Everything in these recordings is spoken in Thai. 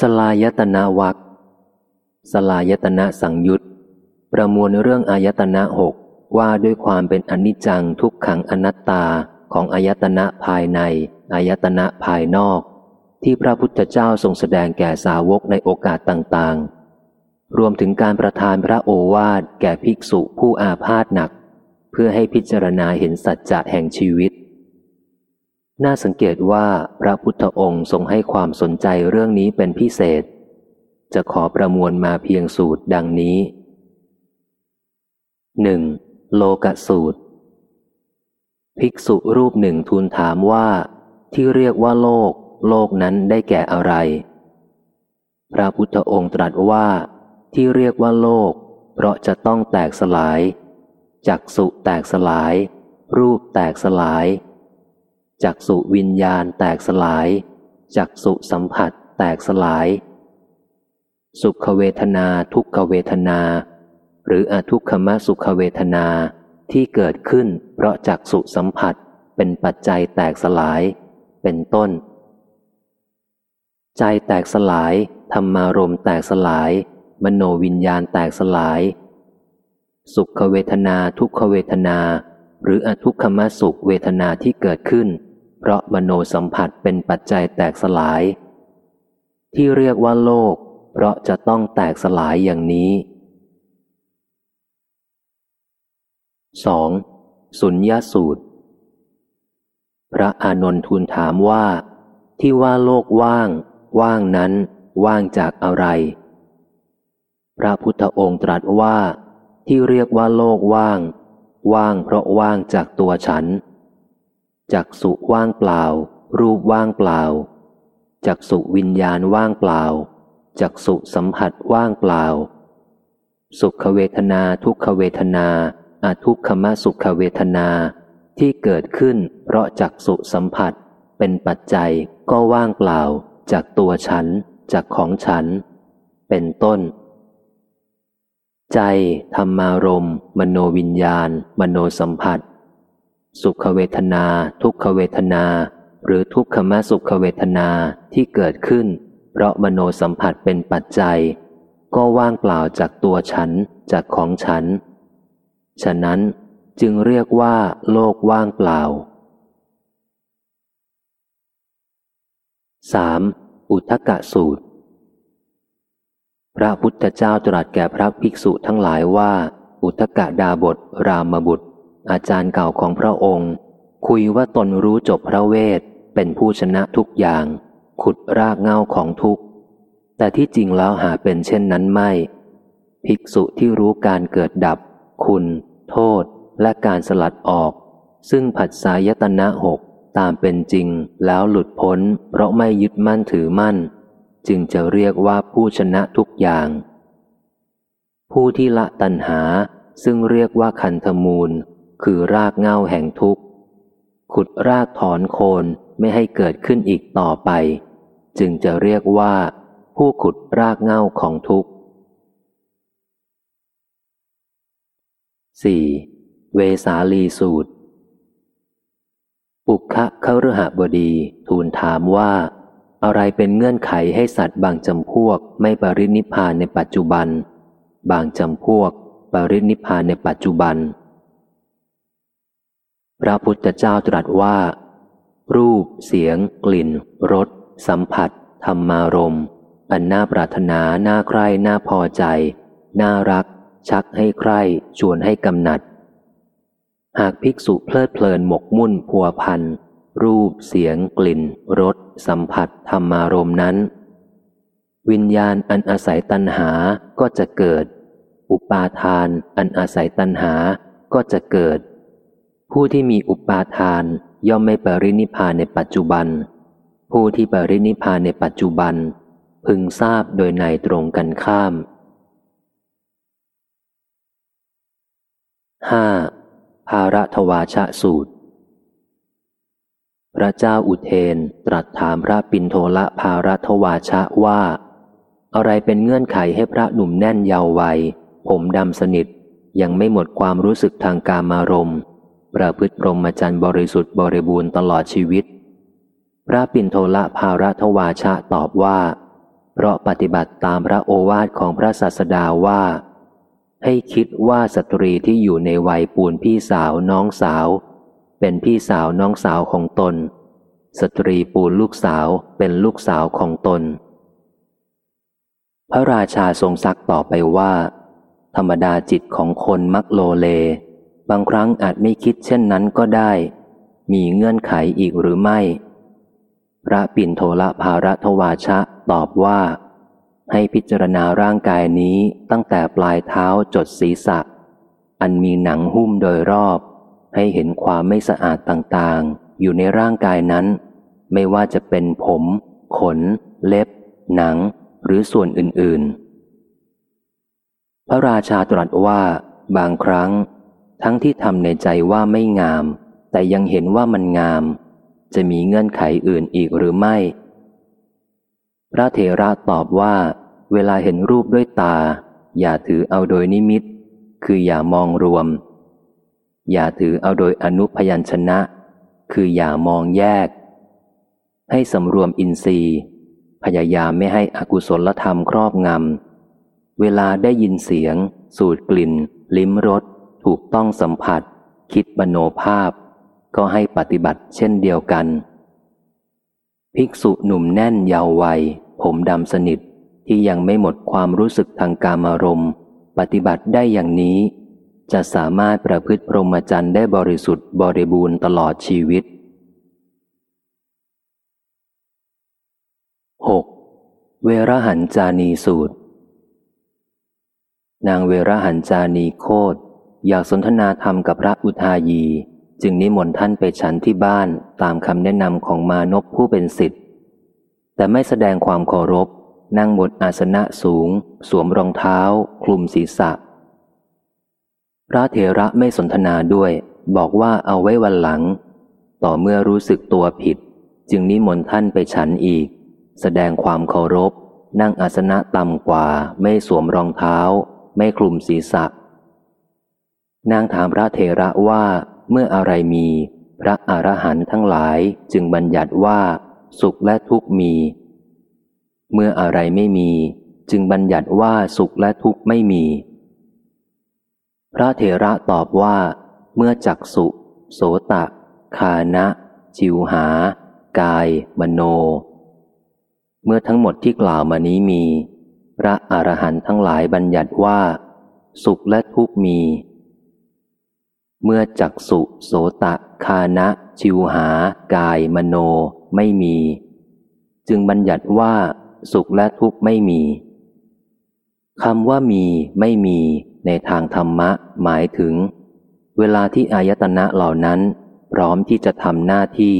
สลายตนะวักสลายตนะสังยุตประมวลเรื่องอายตนะหกว่าด้วยความเป็นอนิจจังทุกขังอนัตตาของอายตนะภายในอายตนะภายนอก ที่พระพุทธเจ้าทรงแสดงแก่สาวกในโอกาสต่างๆ รวมถึงการประทานพระโอวาทแก่ภิกษุผู้อาพาธหนัก เพื่อให้พิจารณาเห็นสัจจะแห่งชีวิต น่าสังเกตว่าพระพุทธองค์ทรงให้ความสนใจเรื่องนี้เป็นพิเศษ จะขอประมวลมาเพียงสูตรดังนี้หนึ่งโลกสูตร ภิกษุรูปหนึ่งทูลถามว่า ที่เรียกว่าโลก โลกนั้นได้แก่อะไร พระพุทธองค์ตรัสว่าที่เรียกว่าโลก เพราะจะต้องแตกสลาย จักสุแตกสลาย รูปแตกสลาย จักสุวิญญาณแตกสลาย จักสุสัมผัสแตกสลาย สุขเวทนาทุกขเวทนา หรืออทุกขมสุขเวทนาที่เกิดขึ้นเพราะจักสุสัมผัสเป็นปัจจัยแตกสลาย เป็นต้น ใจแตกสลายธรรมารมแตกสลาย มโนวิญญาณแตกสลาย สุขเวทนาทุกขเวทนา หรืออทุกขมสุขเวทนาที่เกิดขึ้น เพราะมโนสัมผัสเป็นปัจจัยแตกสลาย ที่เรียกว่าโลก เพราะจะต้องแตกสลายอย่างนี้ 2. สุญญาสูตร พระอานนท์ทูลถามว่า ที่ว่าโลกว่าง ว่างนั้น ว่างจากอะไร พระพุทธองค์ตรัสว่า ที่เรียกว่าโลกว่าง ว่างเพราะว่างจากตัวฉัน จักสุว่างเปล่า รูปว่างเปล่า จักสุวิญญาณว่างเปล่า จักสุสัมผัสว่างเปล่า สุขเวทนาทุกขเวทนาอาทุกขมสุขเวทนาที่เกิดขึ้น เพราะจักสุสัมผัส เป็นปัจจัยก็ว่างเปล่า จากตัวฉัน จากของฉัน เป็นต้น ใจธรรมารมมโนวิญญาณ มโนสัมผัส สุขเวทนา ทุกขเวทนา หรือทุกขมสุขเวทนาที่เกิดขึ้น เพราะมโนสัมผัสเป็นปัจจัย ก็ว่างเปล่าจากตัวฉันจากของฉัน ฉะนั้นจึงเรียกว่าโลกว่างเปล่า 3. อุทกะสูตร พระพุทธเจ้าตรัสแก่พระภิกษุทั้งหลายว่า อุทกะดาบทรามบุตร อาจารย์เก่าของพระองค์ คุยว่าตนรู้จบพระเวท เป็นผู้ชนะทุกอย่าง ขุดรากเงาของทุกแต่ที่จริงแล้วหาเป็นเช่นนั้นไม่ ภิกษุที่รู้การเกิดดับ คุณ โทษ และการสลัดออก ซึ่งผัสสายตนะหกตามเป็นจริงแล้วหลุดพ้น เพราะไม่ยึดมั่นถือมั่น จึงจะเรียกว่าผู้ชนะทุกอย่าง ผู้ที่ละตัณหาซึ่งเรียกว่าคันธมูล คือรากเงาแห่งทุกข์ ขุดรากถอนโคนไม่ให้เกิดขึ้นอีกต่อไป จึงจะเรียกว่า ผู้ขุดรากเงาของทุกข์ 4. เวสาลีสูตรปุคะเขารหบดีทูลถามว่า อะไรเป็นเงื่อนไขให้สัตว์บางจำพวกไม่ปรินิพานในปัจจุบัน บางจำพวกปรินิพานในปัจจุบัน พระพุทธเจ้าตรัสว่า รูป เสียง กลิ่น รส สัมผัส ธรรมารมณ์อันน่าปรารถนา น่าใคร่ น่าพอใจ น่ารัก ชักให้ใคร่ ชวนให้กำหนัด หากภิกษุเพลิดเพลินหมกมุ่นพัวพัน รูป เสียง กลิ่น รส สัมผัส ธรรมารมณ์นั้น วิญญาณอันอาศัยตัณหาก็จะเกิด อุปาทานอันอาศัยตัณหาก็จะเกิด ผู้ที่มีอุปาทานย่อมไม่ปรินิพานในปัจจุบัน ผู้ที่ปรินิพานในปัจจุบัน พึงทราบโดยในตรงกันข้ามห้าภาระทวาชะสูตร พระเจ้าอุเทนตรัสถามพระปินโทละภาระทวาชะว่า อะไรเป็นเงื่อนไขให้พระหนุ่มแน่นยาววัย ผมดำสนิทยังไม่หมดความรู้สึกทางกามารมณ์ ประพฤติพรหมจรรย์บริสุทธิ์บริบูรณ์ตลอดชีวิต พระปินโทละภาระทวาชะตอบว่า เพราะปฏิบัติตามพระโอวาทของพระศาสดาว่า ให้คิดว่าสตรีที่อยู่ในวัยปูนพี่สาวน้องสาว เป็นพี่สาวน้องสาวของตน สตรีปูนลูกสาวเป็นลูกสาวของตน พระราชาทรงซักต่อไปว่า ธรรมดาจิตของคนมักโลเล บางครั้งอาจไม่คิดเช่นนั้นก็ได้ มีเงื่อนไขอีกหรือไม่ พระปิ่นโทละภารทวาชะตอบว่า ให้พิจารณาร่างกายนี้ตั้งแต่ปลายเท้าจดศีรษะ อันมีหนังหุ้มโดยรอบ ให้เห็นความไม่สะอาดต่างๆ อยู่ในร่างกายนั้น ไม่ว่าจะเป็นผม ขน เล็บ หนัง หรือส่วนอื่นๆ พระราชาตรัสว่าบางครั้ง ทั้งที่ทำในใจว่าไม่งาม แต่ยังเห็นว่ามันงาม จะมีเงื่อนไขอื่นอีกหรือไม่ พระเถระตอบว่า เวลาเห็นรูปด้วยตา อย่าถือเอาโดยนิมิต คืออย่ามองรวม อย่าถือเอาโดยอนุพยัญชนะ คืออย่ามองแยก ให้สำรวมอินทรีย์ พยายามไม่ให้อกุศลธรรมครอบงำเวลาได้ยินเสียง สูดกลิ่น ลิ้มรส ถูกต้องสัมผัส คิดบโนภาพ ก็ให้ปฏิบัติเช่นเดียวกัน ภิกษุหนุ่มแน่นยาววัย ผมดำสนิทที่ยังไม่หมดความรู้สึกทางกามารมณ์ ปฏิบัติได้อย่างนี้ จะสามารถประพฤติพรหมจรรย์ได้บริสุทธิ์บริบูรณ์ตลอดชีวิต 6. เวรหันจานีสูตร นางเวรหันจานีโคด อยากสนทนาธรรมกับพระอุทายี จึงนิมนต์ท่านไปฉันที่บ้านตามคำแนะนำของมานพผู้เป็นสิทธิ์แต่ไม่แสดงความเคารพ นั่งบนอาสนะสูง สวมรองเท้า คลุมศีรษะ พระเถระไม่สนทนาด้วย บอกว่าเอาไว้วันหลัง ต่อเมื่อรู้สึกตัวผิด จึงนิมนต์ท่านไปฉันอีก แสดงความเคารพ นั่งอาสนะต่ำกว่า ไม่สวมรองเท้า ไม่คลุมศีรษะ นางถามพระเถระว่าเมื่ออะไรมี พระอรหันต์ทั้งหลายจึงบัญญัติว่า สุขและทุกข์มี เมื่ออะไรไม่มี จึงบัญญัติว่าสุขและทุกข์ไม่มี พระเถระตอบว่า เมื่อจักสุ โสตะคานะ จิวหา กาย มโน เมื่อทั้งหมดที่กล่าวมานี้มี พระอรหันต์ทั้งหลายบัญญัติว่า สุขและทุกข์มี เมื่อจักสุโสตะ คานะ ชิวหา กาย มโน ไม่มี จึงบัญญัติว่า สุขและทุกข์ไม่มีคำว่ามีไม่มีในทางธรรมะ หมายถึง เวลาที่อายตนะเหล่านั้น พร้อมที่จะทำหน้าที่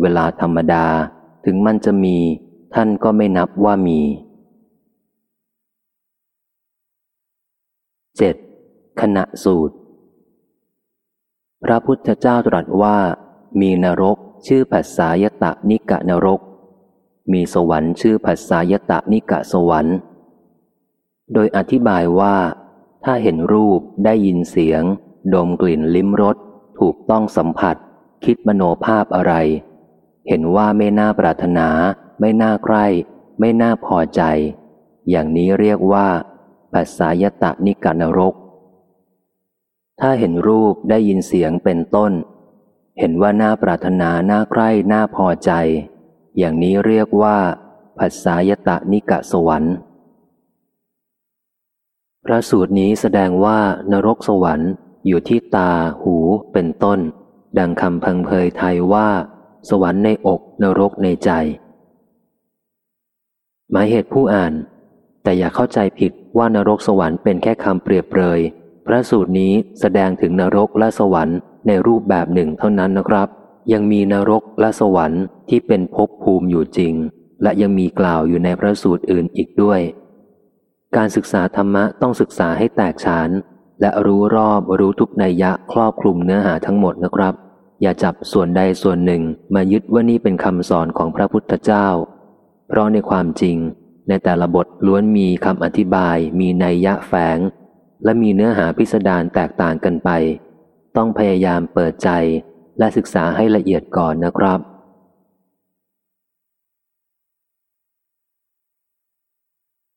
เวลาธรรมดาถึงมันจะมี ท่านก็ไม่นับว่ามี 7. ขณะสูตร พระพุทธเจ้าตรัสว่า มีนรกชื่อผัสสายตะนิกะนรก มีสวรรค์ชื่อผัสสายตะนิกะสวรรค์ โดยอธิบายว่า ถ้าเห็นรูปได้ยินเสียง ดมกลิ่นลิ้มรสถูกต้องสัมผัส คิดมโนภาพอะไร เห็นว่าไม่น่าปรารถนา ไม่น่าใคร่ไม่น่าพอใจ อย่างนี้เรียกว่าผัสสายตะนิกะนรก ถ้าเห็นรูปได้ยินเสียงเป็นต้น เห็นว่าน่าปรารถนาน่าใคร่น่าพอใจ อย่างนี้เรียกว่าผัสสายตะนิกะสวรรค์ พระสูตรนี้แสดงว่านรกสวรรค์อยู่ที่ตาหูเป็นต้น ดังคำพังเพยไทยว่า สวรรค์ในอกนรกในใจ หมายเหตุผู้อ่าน แต่อย่าเข้าใจผิดว่านรกสวรรค์เป็นแค่คำเปรียบเปรย ระสูตรนี้แสดงถึงนรกและสวรรค์ในรูปแบบหนึ่งเท่านั้นนะครับ ยังมีนรกและสวรรค์ที่เป็นภพภูมิอยู่จริง และยังมีกล่าวอยู่ในพระสูตรอื่นอีกด้วย การศึกษาธรรมะต้องศึกษาให้แตกฉาน และรู้รอบรู้ทุกนัยยะครอบคลุมเนื้อหาทั้งหมดนะครับ อย่าจับส่วนใดส่วนหนึ่งมายึดว่านี่เป็นคำสอนของพระพุทธเจ้า เพราะในความจริง ในแต่ละบทล้วนมีคำอธิบายมีนัยยะแฝง และมีเนื้อหาพิสดารแตกต่างกันไป ต้องพยายามเปิดใจและศึกษาให้ละเอียดก่อนนะครับ